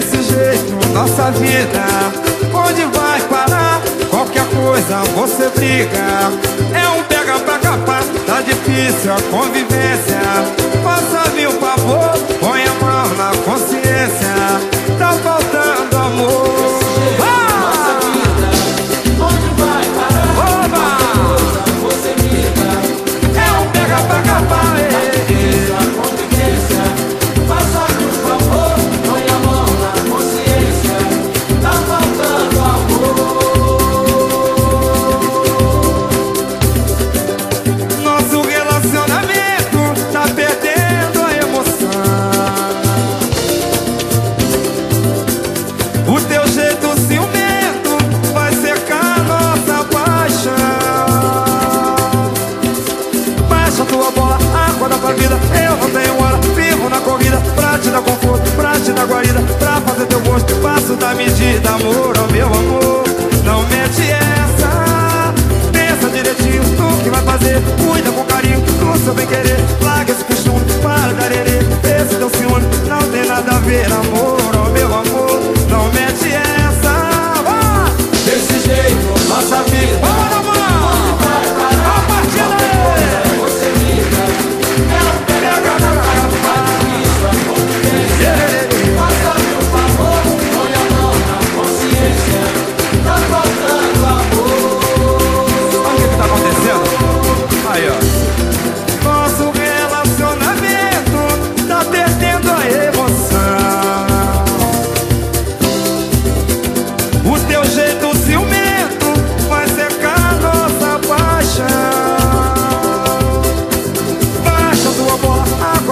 desse jeito nossa vida Onde vai parar? Qualquer coisa você briga É um pega pra capar Tá difícil a convivência Passa amor, meu amor, não mete essa. Pensa direitinho no que vai fazer, cuida com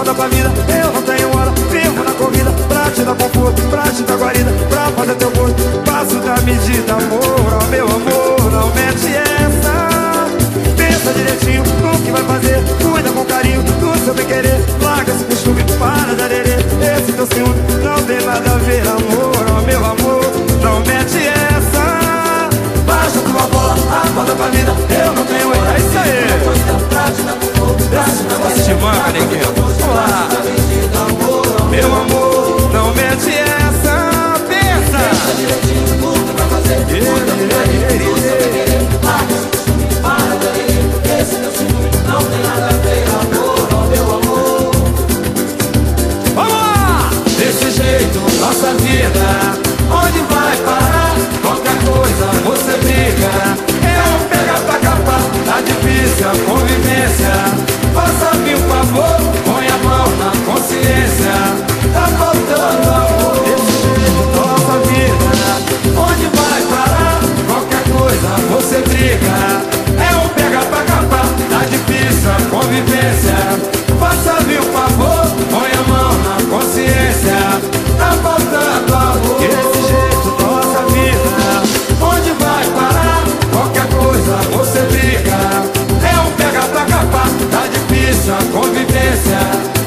volta pra vida. Eu não tenho hora, vivo na corrida pra te dar conforto. nossa vida. Onde vai parar? Qualquer coisa você briga. Eu pego pra capar, tá difícil a convivência. Faça-me um favor, põe a mão na consciência. Tá faltando amor, esse jeito, nossa vida. Onde vai parar? Qualquer coisa você briga. Mesa.